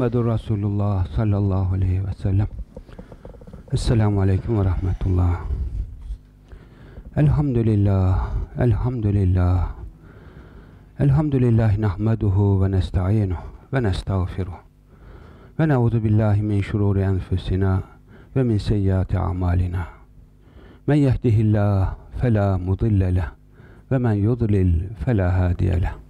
Muhammedur Resulullah sallallahu aleyhi ve sellem. Esselamu aleyküm ve rahmetullah. Elhamdülillah, elhamdülillah. Elhamdülillah nahmeduhu ve nesta'inuhu ve nestağfiruh. Ve neuzu billahi min şururi enfusina ve min seyyiati amalina. Men yehdihillah fela mudille leh ve men yudlil fela hadiye leh.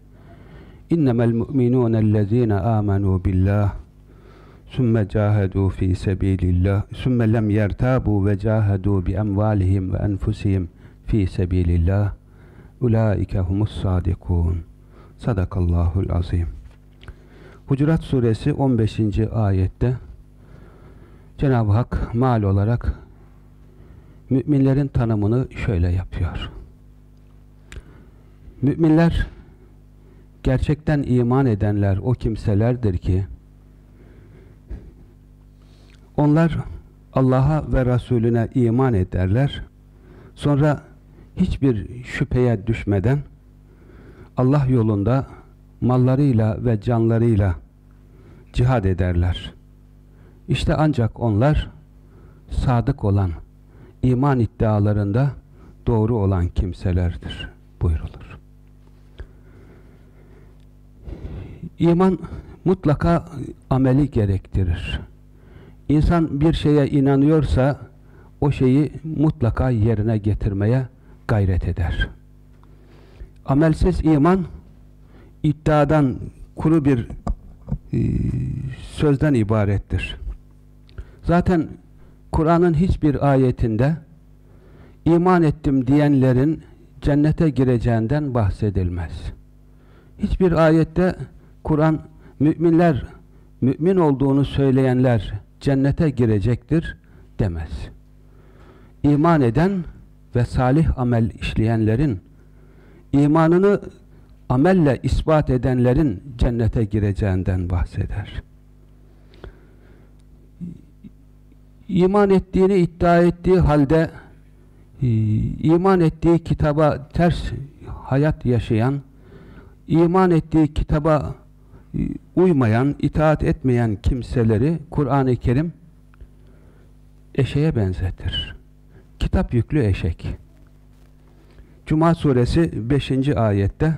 إنما المؤمنون الذين آمنوا بالله ثم جاهدوا في سبيل الله ثم لم يرتابوا وجاهدوا بأموالهم وأنفسهم في سبيل الله أولئك هم الصادقون صدق الله العظيم Hucurat suresi 15. ayette Cenab-ı Hak mal olarak müminlerin tanımını şöyle yapıyor. Müminler gerçekten iman edenler o kimselerdir ki onlar Allah'a ve Resulüne iman ederler. Sonra hiçbir şüpheye düşmeden Allah yolunda mallarıyla ve canlarıyla cihad ederler. İşte ancak onlar sadık olan, iman iddialarında doğru olan kimselerdir buyrulur. İman mutlaka ameli gerektirir. İnsan bir şeye inanıyorsa o şeyi mutlaka yerine getirmeye gayret eder. Amelsiz iman iddiadan kuru bir e, sözden ibarettir. Zaten Kur'an'ın hiçbir ayetinde iman ettim diyenlerin cennete gireceğinden bahsedilmez. Hiçbir ayette Kur'an müminler mümin olduğunu söyleyenler cennete girecektir demez. İman eden ve salih amel işleyenlerin imanını amelle ispat edenlerin cennete gireceğinden bahseder. İman ettiğini iddia ettiği halde iman ettiği kitaba ters hayat yaşayan, iman ettiği kitaba uymayan, itaat etmeyen kimseleri Kur'an-ı Kerim eşeğe benzetir. Kitap yüklü eşek. Cuma suresi 5. ayette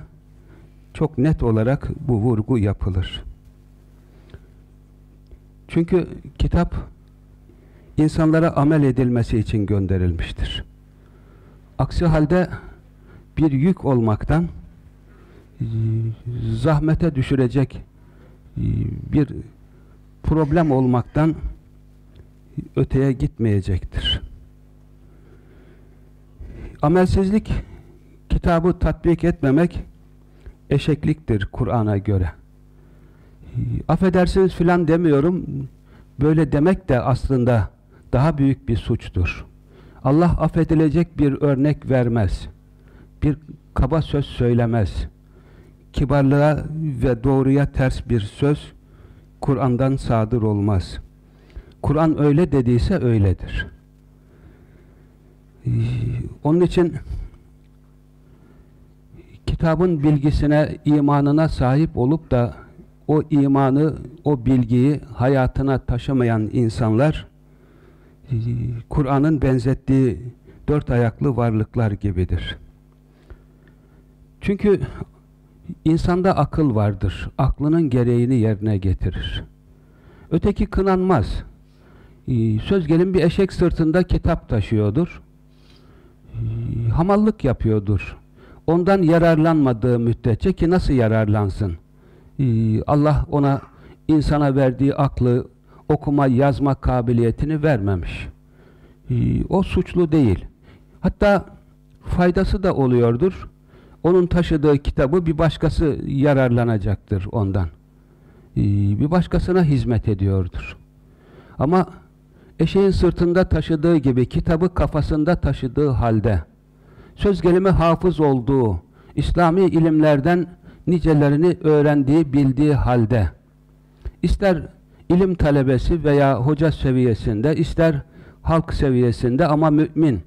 çok net olarak bu vurgu yapılır. Çünkü kitap insanlara amel edilmesi için gönderilmiştir. Aksi halde bir yük olmaktan zahmete düşürecek bir problem olmaktan öteye gitmeyecektir. Amelsizlik kitabı tatbik etmemek eşekliktir Kur'an'a göre. Affedersiniz filan demiyorum. Böyle demek de aslında daha büyük bir suçtur. Allah affedilecek bir örnek vermez. Bir kaba söz söylemez. Kibarlığa ve doğruya ters bir söz Kur'an'dan sadır olmaz. Kur'an öyle dediyse öyledir. Onun için kitabın bilgisine, imanına sahip olup da o imanı, o bilgiyi hayatına taşımayan insanlar Kur'an'ın benzettiği dört ayaklı varlıklar gibidir. Çünkü insanda akıl vardır. Aklının gereğini yerine getirir. Öteki kınanmaz. Söz gelin bir eşek sırtında kitap taşıyordur. Hamallık yapıyordur. Ondan yararlanmadığı müddetçe ki nasıl yararlansın? Allah ona insana verdiği aklı, okuma, yazma kabiliyetini vermemiş. O suçlu değil. Hatta faydası da oluyordur. Onun taşıdığı kitabı bir başkası yararlanacaktır ondan. Bir başkasına hizmet ediyordur. Ama eşeğin sırtında taşıdığı gibi kitabı kafasında taşıdığı halde söz gelimi hafız olduğu, İslami ilimlerden nicelerini öğrendiği, bildiği halde ister ilim talebesi veya hoca seviyesinde, ister halk seviyesinde ama mümin,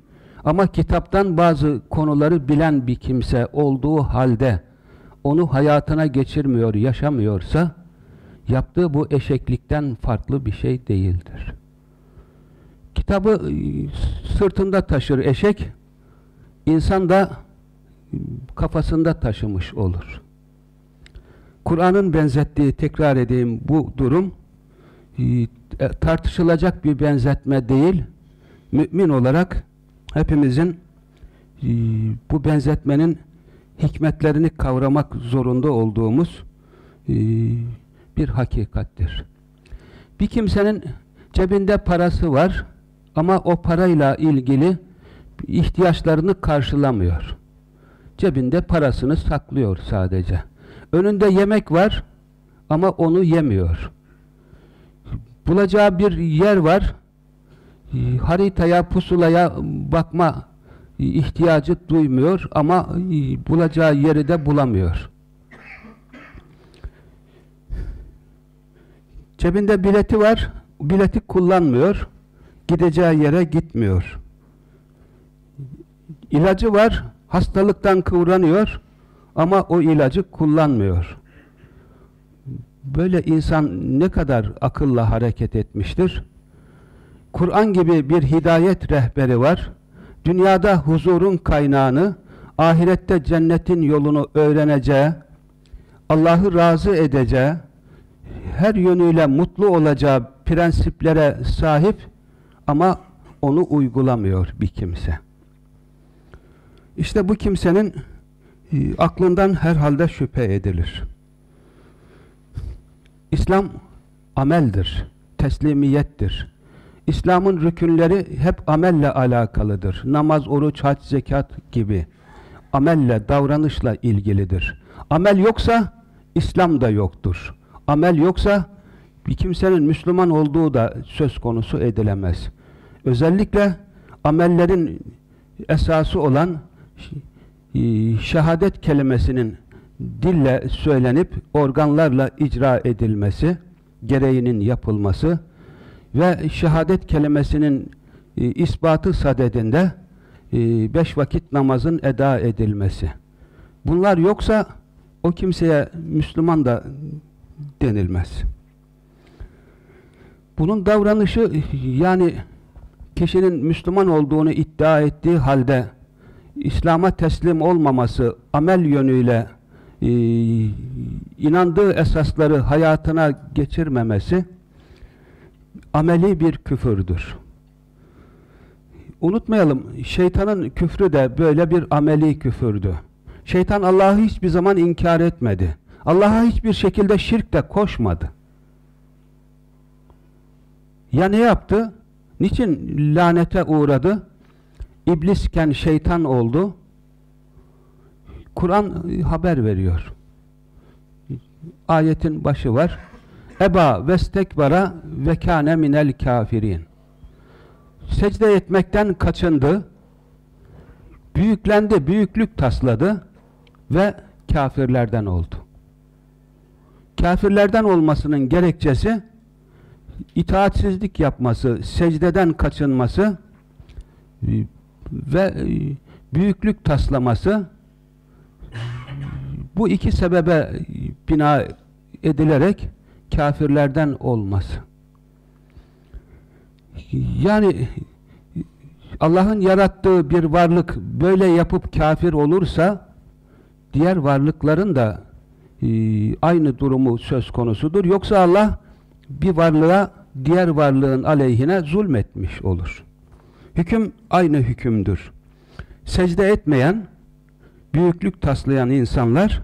ama kitaptan bazı konuları bilen bir kimse olduğu halde onu hayatına geçirmiyor, yaşamıyorsa yaptığı bu eşeklikten farklı bir şey değildir. Kitabı e, sırtında taşır eşek, insan da kafasında taşımış olur. Kur'an'ın benzettiği, tekrar edeyim bu durum e, e, tartışılacak bir benzetme değil. Mümin olarak hepimizin e, bu benzetmenin hikmetlerini kavramak zorunda olduğumuz bir hakikattir. Bir kimsenin cebinde parası var ama o parayla ilgili ihtiyaçlarını karşılamıyor. Cebinde parasını saklıyor sadece. Önünde yemek var ama onu yemiyor. Bulacağı bir yer var. Haritaya, pusulaya bakma ihtiyacı duymuyor ama bulacağı yeri de bulamıyor. Cebinde bileti var, bileti kullanmıyor, gideceği yere gitmiyor. İlacı var, hastalıktan kıvranıyor ama o ilacı kullanmıyor. Böyle insan ne kadar akılla hareket etmiştir? Kur'an gibi bir hidayet rehberi var. Dünyada huzurun kaynağını, ahirette cennetin yolunu öğreneceği, Allah'ı razı edeceği, her yönüyle mutlu olacağı prensiplere sahip ama onu uygulamıyor bir kimse. İşte bu kimsenin e, aklından herhalde şüphe edilir. İslam ameldir, teslimiyettir. İslam'ın rükünleri hep amelle alakalıdır. Namaz, oruç, hac, zekat gibi. Amelle, davranışla ilgilidir. Amel yoksa İslam da yoktur. Amel yoksa bir kimsenin Müslüman olduğu da söz konusu edilemez. Özellikle amellerin esası olan şehadet kelimesinin dille söylenip organlarla icra edilmesi, gereğinin yapılması ve şehadet kelimesinin e, ispatı sadedinde e, beş vakit namazın eda edilmesi. Bunlar yoksa o kimseye Müslüman da denilmez. Bunun davranışı yani kişinin Müslüman olduğunu iddia ettiği halde İslam'a teslim olmaması, amel yönüyle e, inandığı esasları hayatına geçirmemesi ameli bir küfürdür. Unutmayalım, şeytanın küfrü de böyle bir ameli küfürdü. Şeytan Allah'ı hiçbir zaman inkar etmedi. Allah'a hiçbir şekilde şirk de koşmadı. Ya ne yaptı? Niçin lanete uğradı? İblisken şeytan oldu. Kur'an haber veriyor. Ayetin başı var. Eba vestekbara ve kâne minel kafirin. Secde etmekten kaçındı. Büyüklendi, büyüklük tasladı ve kafirlerden oldu. Kafirlerden olmasının gerekçesi itaatsizlik yapması, secdeden kaçınması ve büyüklük taslaması bu iki sebebe bina edilerek kafirlerden olması. Yani Allah'ın yarattığı bir varlık böyle yapıp kafir olursa diğer varlıkların da e, aynı durumu söz konusudur. Yoksa Allah bir varlığa diğer varlığın aleyhine zulmetmiş olur. Hüküm aynı hükümdür. Secde etmeyen, büyüklük taslayan insanlar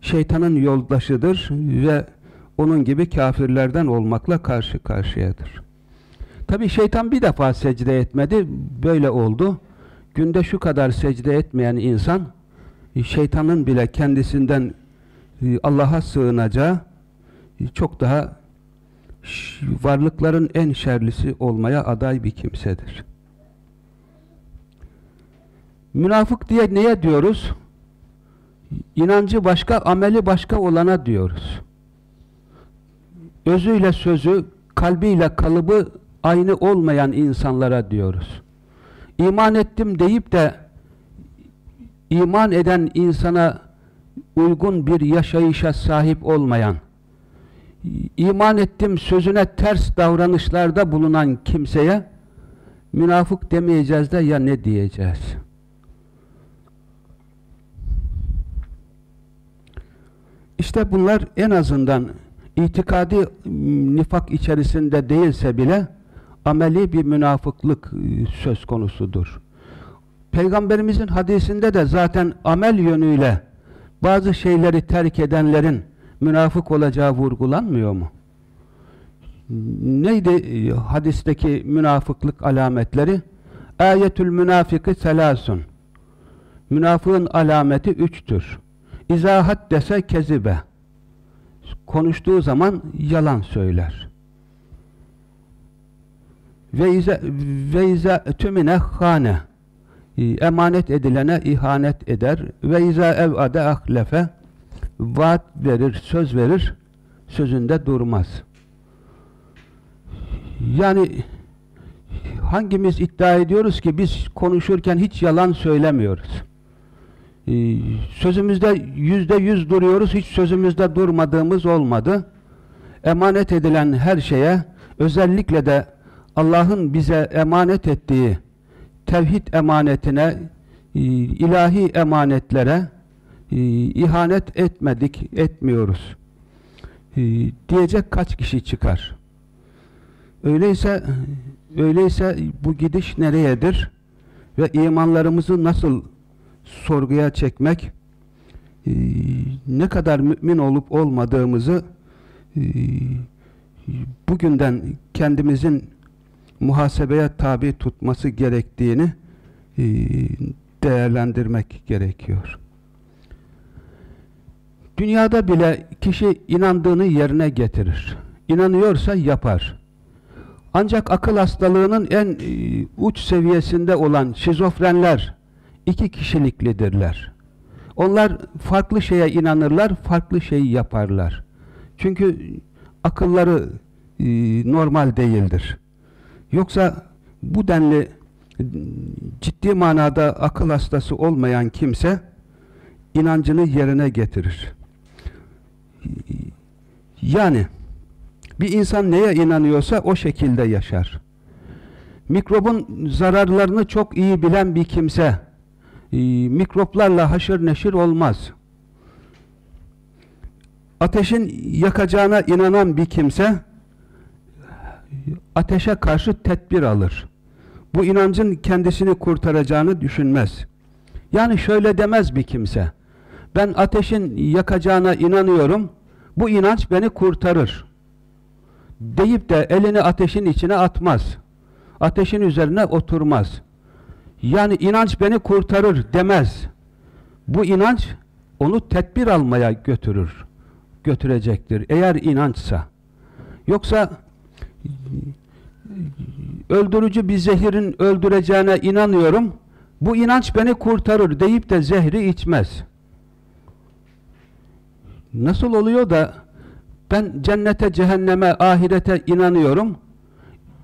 şeytanın yoldaşıdır ve onun gibi kafirlerden olmakla karşı karşıyadır. Tabi şeytan bir defa secde etmedi, böyle oldu. Günde şu kadar secde etmeyen insan, şeytanın bile kendisinden e, Allah'a sığınacağı e, çok daha varlıkların en şerlisi olmaya aday bir kimsedir. Münafık diye neye diyoruz? İnancı başka, ameli başka olana diyoruz. Özüyle sözü, kalbiyle kalıbı aynı olmayan insanlara diyoruz. İman ettim deyip de iman eden insana uygun bir yaşayışa sahip olmayan, iman ettim sözüne ters davranışlarda bulunan kimseye münafık demeyeceğiz de ya ne diyeceğiz? İşte bunlar en azından itikadi nifak içerisinde değilse bile ameli bir münafıklık e, söz konusudur. Peygamberimizin hadisinde de zaten amel yönüyle bazı şeyleri terk edenlerin münafık olacağı vurgulanmıyor mu? Neydi e, hadisteki münafıklık alametleri? Ayetül münafiki selasun. Münafığın alameti üçtür. İzahat dese kezibe. Konuştuğu zaman yalan söyler. Ve ize tümine hane. Emanet edilene ihanet eder. Ve ize evade ahlefe. Vaat verir, söz verir. Sözünde durmaz. Yani hangimiz iddia ediyoruz ki biz konuşurken hiç yalan söylemiyoruz. Ee, sözümüzde yüzde yüz duruyoruz, hiç sözümüzde durmadığımız olmadı. Emanet edilen her şeye, özellikle de Allah'ın bize emanet ettiği tevhid emanetine, e, ilahi emanetlere e, ihanet etmedik, etmiyoruz. E, diyecek kaç kişi çıkar? Öyleyse öyleyse bu gidiş nereyedir? Ve imanlarımızı nasıl sorguya çekmek, e, ne kadar mümin olup olmadığımızı e, bugünden kendimizin muhasebeye tabi tutması gerektiğini e, değerlendirmek gerekiyor. Dünyada bile kişi inandığını yerine getirir. İnanıyorsa yapar. Ancak akıl hastalığının en uç seviyesinde olan şizofrenler iki kişiliklidirler. Onlar farklı şeye inanırlar, farklı şeyi yaparlar. Çünkü akılları e, normal değildir. Yoksa bu denli ciddi manada akıl hastası olmayan kimse inancını yerine getirir. Yani bir insan neye inanıyorsa o şekilde yaşar. Mikrobun zararlarını çok iyi bilen bir kimse e, mikroplarla haşır neşir olmaz. Ateşin yakacağına inanan bir kimse ateşe karşı tedbir alır. Bu inancın kendisini kurtaracağını düşünmez. Yani şöyle demez bir kimse. Ben ateşin yakacağına inanıyorum. Bu inanç beni kurtarır. Deyip de elini ateşin içine atmaz. Ateşin üzerine oturmaz. Yani inanç beni kurtarır demez. Bu inanç onu tedbir almaya götürür. Götürecektir. Eğer inançsa. Yoksa öldürücü bir zehirin öldüreceğine inanıyorum. Bu inanç beni kurtarır deyip de zehri içmez. Nasıl oluyor da ben cennete, cehenneme, ahirete inanıyorum.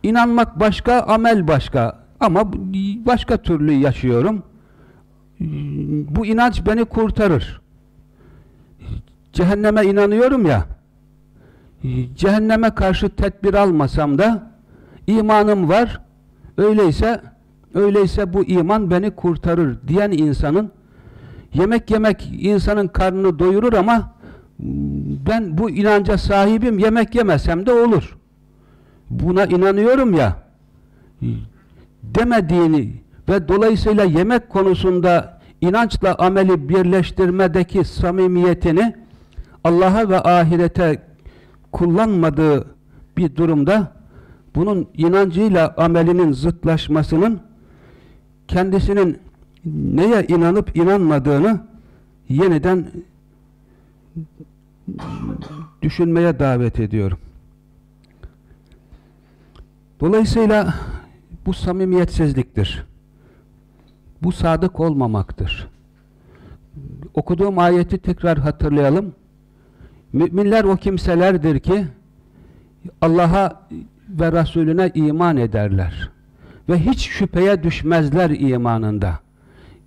İnanmak başka, amel başka. Ama başka türlü yaşıyorum. Bu inanç beni kurtarır. Cehenneme inanıyorum ya, cehenneme karşı tedbir almasam da imanım var. Öyleyse öyleyse bu iman beni kurtarır diyen insanın yemek yemek insanın karnını doyurur ama ben bu inanca sahibim yemek yemesem de olur. Buna inanıyorum ya demediğini ve dolayısıyla yemek konusunda inançla ameli birleştirmedeki samimiyetini Allah'a ve ahirete kullanmadığı bir durumda bunun inancıyla amelinin zıtlaşmasının kendisinin neye inanıp inanmadığını yeniden düşünmeye davet ediyorum. Dolayısıyla bu samimiyetsizliktir. Bu sadık olmamaktır. Okuduğum ayeti tekrar hatırlayalım. Müminler o kimselerdir ki Allah'a ve Resulüne iman ederler. Ve hiç şüpheye düşmezler imanında.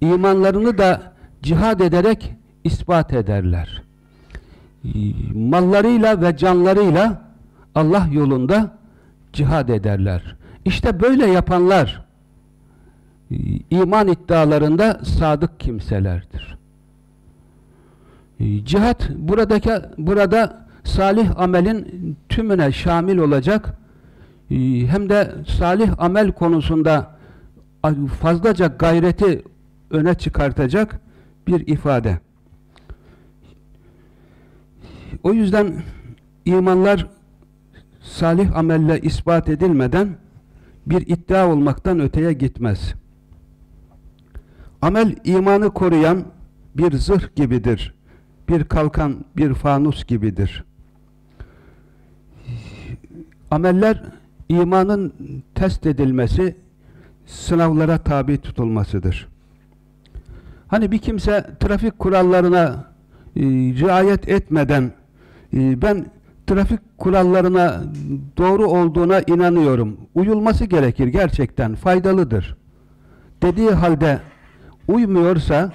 İmanlarını da cihad ederek ispat ederler. Mallarıyla ve canlarıyla Allah yolunda cihad ederler. İşte böyle yapanlar iman iddialarında sadık kimselerdir. Cihat buradaki burada salih amelin tümüne şamil olacak hem de salih amel konusunda fazlaca gayreti öne çıkartacak bir ifade. O yüzden imanlar salih amelle ispat edilmeden bir iddia olmaktan öteye gitmez. Amel imanı koruyan bir zırh gibidir. Bir kalkan, bir fanus gibidir. Ameller imanın test edilmesi, sınavlara tabi tutulmasıdır. Hani bir kimse trafik kurallarına e, riayet etmeden e, ben trafik kurallarına doğru olduğuna inanıyorum. Uyulması gerekir gerçekten faydalıdır. Dediği halde uymuyorsa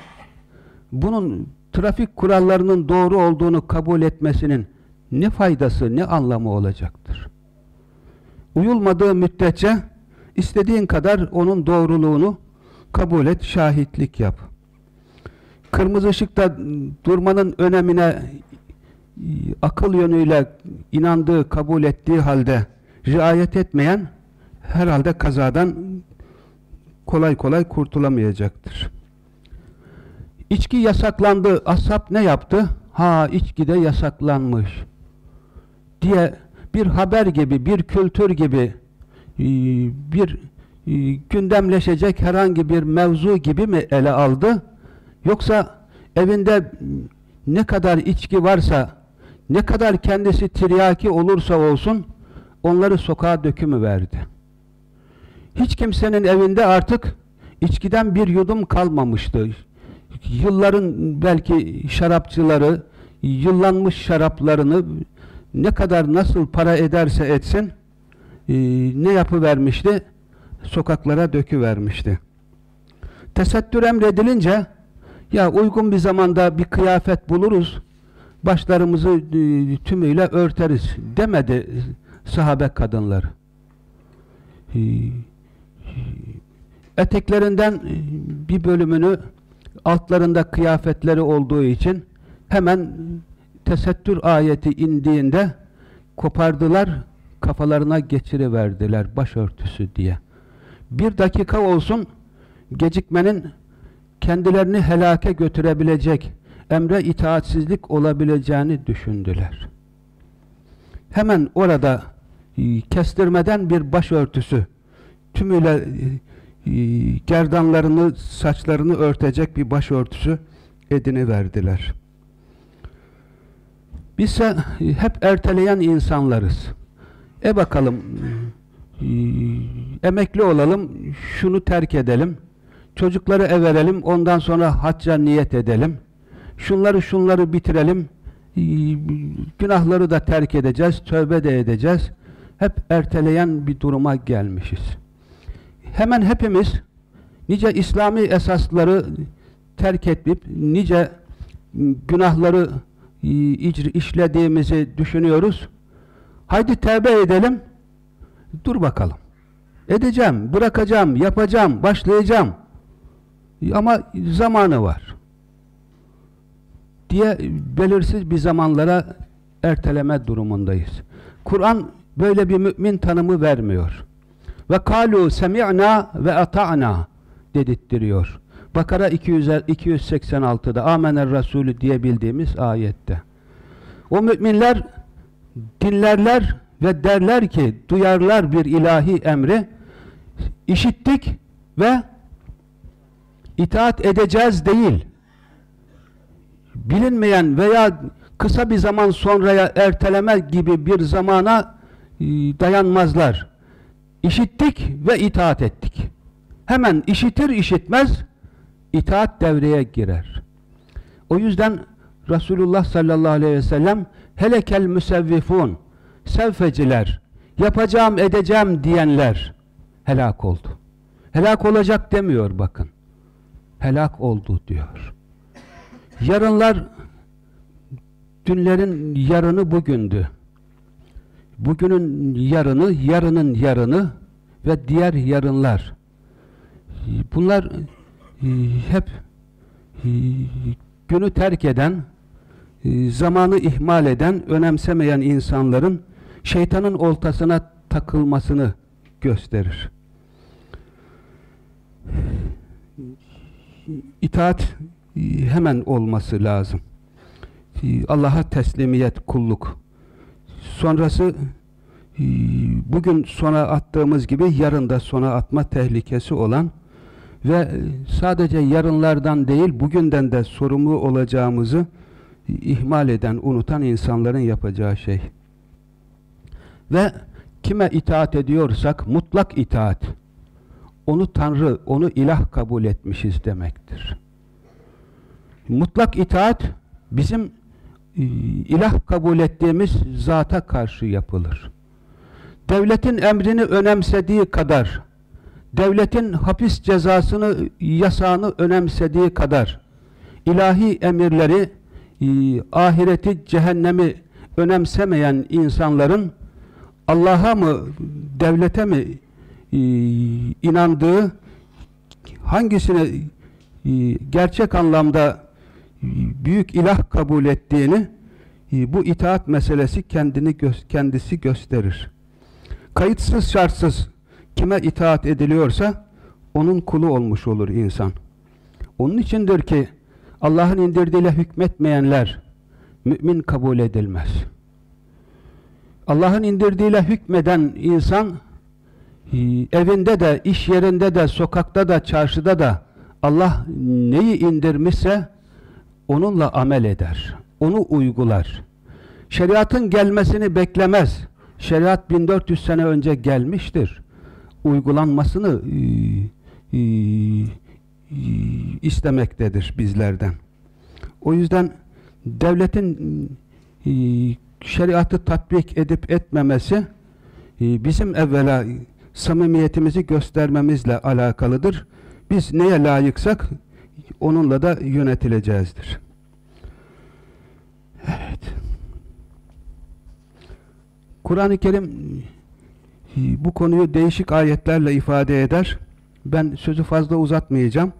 bunun trafik kurallarının doğru olduğunu kabul etmesinin ne faydası, ne anlamı olacaktır? Uyulmadığı müddetçe istediğin kadar onun doğruluğunu kabul et, şahitlik yap. Kırmızı ışıkta durmanın önemine akıl yönüyle inandığı, kabul ettiği halde riayet etmeyen herhalde kazadan kolay kolay kurtulamayacaktır. İçki yasaklandı. Ashab ne yaptı? Ha içki de yasaklanmış. Diye bir haber gibi, bir kültür gibi e, bir e, gündemleşecek herhangi bir mevzu gibi mi ele aldı? Yoksa evinde ne kadar içki varsa, ne kadar kendisi tiryaki olursa olsun onları sokağa dökümü verdi. Hiç kimsenin evinde artık içkiden bir yudum kalmamıştı yılların belki şarapçıları yıllanmış şaraplarını ne kadar nasıl para ederse etsin e, ne yapıvermişti? Sokaklara döküvermişti. Tesettür emredilince ya uygun bir zamanda bir kıyafet buluruz başlarımızı e, tümüyle örteriz demedi sahabe kadınlar. E, eteklerinden bir bölümünü altlarında kıyafetleri olduğu için hemen tesettür ayeti indiğinde kopardılar, kafalarına geçiriverdiler başörtüsü diye. Bir dakika olsun gecikmenin kendilerini helake götürebilecek, emre itaatsizlik olabileceğini düşündüler. Hemen orada e, kestirmeden bir başörtüsü tümüyle ee, gerdanlarını, saçlarını örtecek bir başörtüsü edini verdiler. Bizse hep erteleyen insanlarız. E bakalım, e, emekli olalım, şunu terk edelim, çocukları everelim, ondan sonra hacca niyet edelim, şunları şunları bitirelim, e, günahları da terk edeceğiz, tövbe de edeceğiz. Hep erteleyen bir duruma gelmişiz hemen hepimiz nice İslami esasları terk edip nice günahları işlediğimizi düşünüyoruz. Haydi tevbe edelim. Dur bakalım. Edeceğim, bırakacağım, yapacağım, başlayacağım. Ama zamanı var. Diye belirsiz bir zamanlara erteleme durumundayız. Kur'an böyle bir mümin tanımı vermiyor. Ve kalu semi'na ve ata'na dedirtiyor. Bakara 200, 286'da Amener Resulü diye bildiğimiz ayette. O müminler dinlerler ve derler ki duyarlar bir ilahi emri işittik ve itaat edeceğiz değil. Bilinmeyen veya kısa bir zaman sonraya erteleme gibi bir zamana dayanmazlar İşittik ve itaat ettik. Hemen işitir işitmez itaat devreye girer. O yüzden Resulullah sallallahu aleyhi ve sellem helekel müsevvifun sevfeciler, yapacağım edeceğim diyenler helak oldu. Helak olacak demiyor bakın. Helak oldu diyor. Yarınlar dünlerin yarını bugündü. Bugünün yarını, yarının yarını ve diğer yarınlar. Bunlar e, hep e, günü terk eden, e, zamanı ihmal eden, önemsemeyen insanların şeytanın oltasına takılmasını gösterir. İtaat hemen olması lazım. Allah'a teslimiyet, kulluk. Sonrası bugün sona attığımız gibi yarın da sona atma tehlikesi olan ve sadece yarınlardan değil bugünden de sorumlu olacağımızı ihmal eden, unutan insanların yapacağı şey. Ve kime itaat ediyorsak mutlak itaat. Onu Tanrı, onu ilah kabul etmişiz demektir. Mutlak itaat bizim e, ilah kabul ettiğimiz zata karşı yapılır. Devletin emrini önemsediği kadar, devletin hapis cezasını, yasağını önemsediği kadar, ilahi emirleri, e, ahireti, cehennemi önemsemeyen insanların Allah'a mı, devlete mi e, inandığı, hangisini gerçek anlamda büyük ilah kabul ettiğini e, bu itaat meselesi kendini kendisi gösterir. Kayıtsız şartsız kime itaat ediliyorsa onun kulu olmuş olur insan. Onun içindir ki Allah'ın indirdiğiyle hükmetmeyenler mümin kabul edilmez. Allah'ın indirdiğiyle hükmeden insan e, evinde de, iş yerinde de, sokakta da, çarşıda da Allah neyi indirmişse onunla amel eder. Onu uygular. Şeriatın gelmesini beklemez. Şeriat 1400 sene önce gelmiştir. Uygulanmasını e, e, e, istemektedir bizlerden. O yüzden devletin şeriatı tatbik edip etmemesi bizim evvela samimiyetimizi göstermemizle alakalıdır. Biz neye layıksak onunla da yönetileceğizdir. Evet. Kur'an-ı Kerim bu konuyu değişik ayetlerle ifade eder. Ben sözü fazla uzatmayacağım.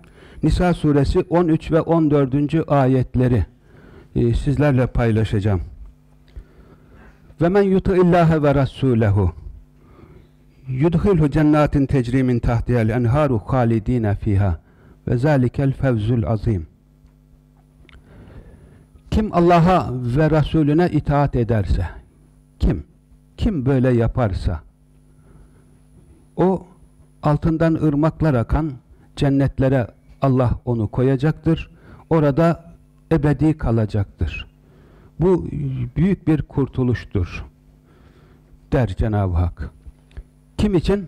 Nisa suresi 13 ve 14. ayetleri e, sizlerle paylaşacağım. Ve men yutu illahe ve rasulehu yudhilhu cennatin tecri min tahtiha'l enharu halidina fiha ve zalikel fevzul azim. Kim Allah'a ve Resulüne itaat ederse, kim? Kim böyle yaparsa, o altından ırmaklar akan cennetlere Allah onu koyacaktır. Orada ebedi kalacaktır. Bu büyük bir kurtuluştur der Cenab-ı Hak. Kim için?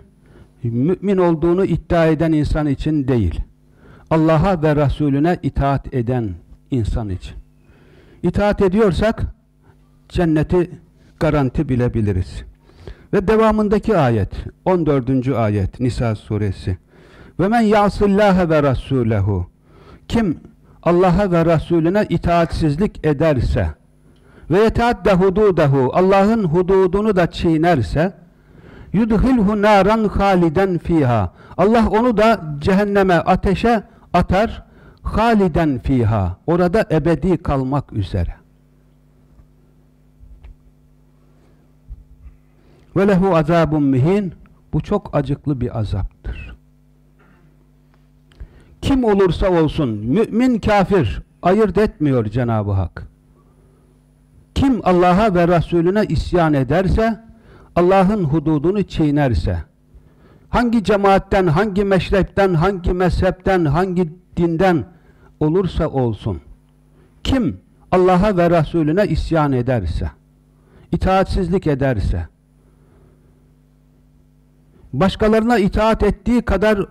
Mümin olduğunu iddia eden insan için değil. Allah'a ve Resulüne itaat eden insan için. İtaat ediyorsak cenneti garanti bilebiliriz. Ve devamındaki ayet 14. ayet Nisa suresi. Ve men yasillâhe ve rasûlehu Kim Allah'a ve Resulüne itaatsizlik ederse ve yetaadde hududehu Allah'ın hududunu da çiğnerse yudhilhu naran haliden fiha Allah onu da cehenneme ateşe atar haliden fiha orada ebedi kalmak üzere. Ve lehu azabun mihin bu çok acıklı bir azaptır. Kim olursa olsun mümin kafir ayırt etmiyor Cenab-ı Hak. Kim Allah'a ve Resulüne isyan ederse Allah'ın hududunu çiğnerse hangi cemaatten, hangi meşrepten, hangi mezhepten, hangi dinden olursa olsun kim Allah'a ve Resulüne isyan ederse itaatsizlik ederse başkalarına itaat ettiği kadar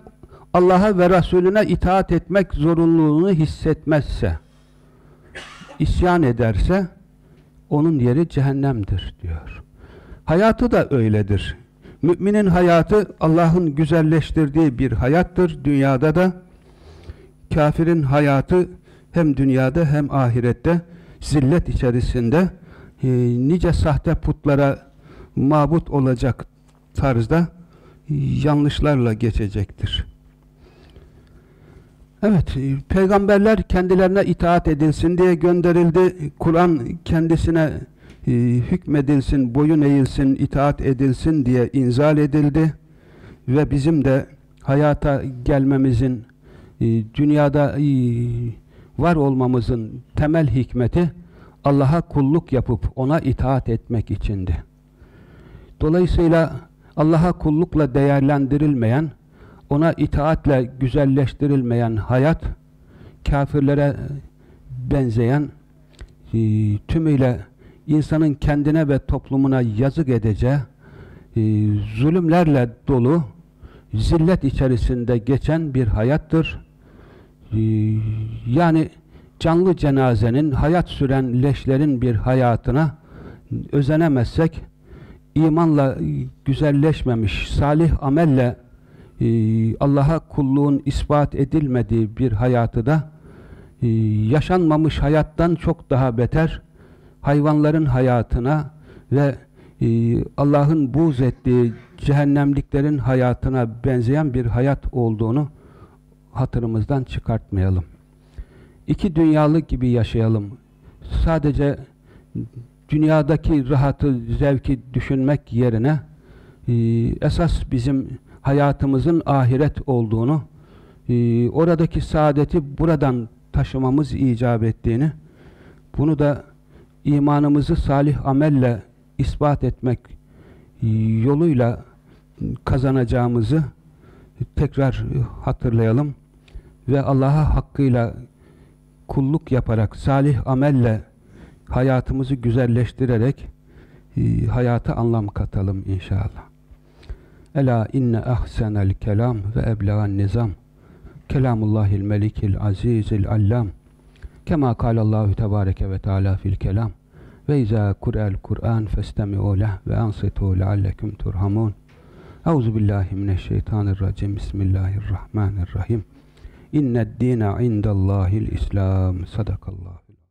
Allah'a ve Resulüne itaat etmek zorunluluğunu hissetmezse, isyan ederse, onun yeri cehennemdir diyor. Hayatı da öyledir. Müminin hayatı Allah'ın güzelleştirdiği bir hayattır dünyada da. Kafirin hayatı hem dünyada hem ahirette zillet içerisinde e, nice sahte putlara mabut olacak tarzda e, yanlışlarla geçecektir. Evet, e, peygamberler kendilerine itaat edilsin diye gönderildi. Kur'an kendisine e, hükmedilsin, boyun eğilsin, itaat edilsin diye inzal edildi. Ve bizim de hayata gelmemizin, e, dünyada e, var olmamızın temel hikmeti Allah'a kulluk yapıp ona itaat etmek içindi. Dolayısıyla Allah'a kullukla değerlendirilmeyen, ona itaatle güzelleştirilmeyen hayat, kafirlere benzeyen, tümüyle insanın kendine ve toplumuna yazık edeceği, e, zulümlerle dolu, zillet içerisinde geçen bir hayattır. E, yani canlı cenazenin, hayat süren leşlerin bir hayatına özenemezsek, imanla güzelleşmemiş, salih amelle e, Allah'a kulluğun ispat edilmediği bir hayatı da yaşanmamış hayattan çok daha beter hayvanların hayatına ve e, Allah'ın buğz ettiği cehennemliklerin hayatına benzeyen bir hayat olduğunu hatırımızdan çıkartmayalım. İki dünyalı gibi yaşayalım. Sadece dünyadaki rahatı, zevki düşünmek yerine e, esas bizim hayatımızın ahiret olduğunu, e, oradaki saadeti buradan taşımamız icap ettiğini, bunu da imanımızı salih amelle ispat etmek e, yoluyla kazanacağımızı tekrar hatırlayalım ve Allah'a hakkıyla kulluk yaparak, salih amelle hayatımızı güzelleştirerek e, hayata anlam katalım inşallah. Ela inne ahsenel kelam ve eblegan nizam kelamullahil melikil azizil allam kema kalallahu tebareke ve teala fil kelam ve izâ kur'el kur'an festemi'u leh ve ansitu leallekum turhamun Euzu billahi mineşşeytanirracim Bismillahirrahmanirrahim İnned dîne indallâhil İslam Sadakallah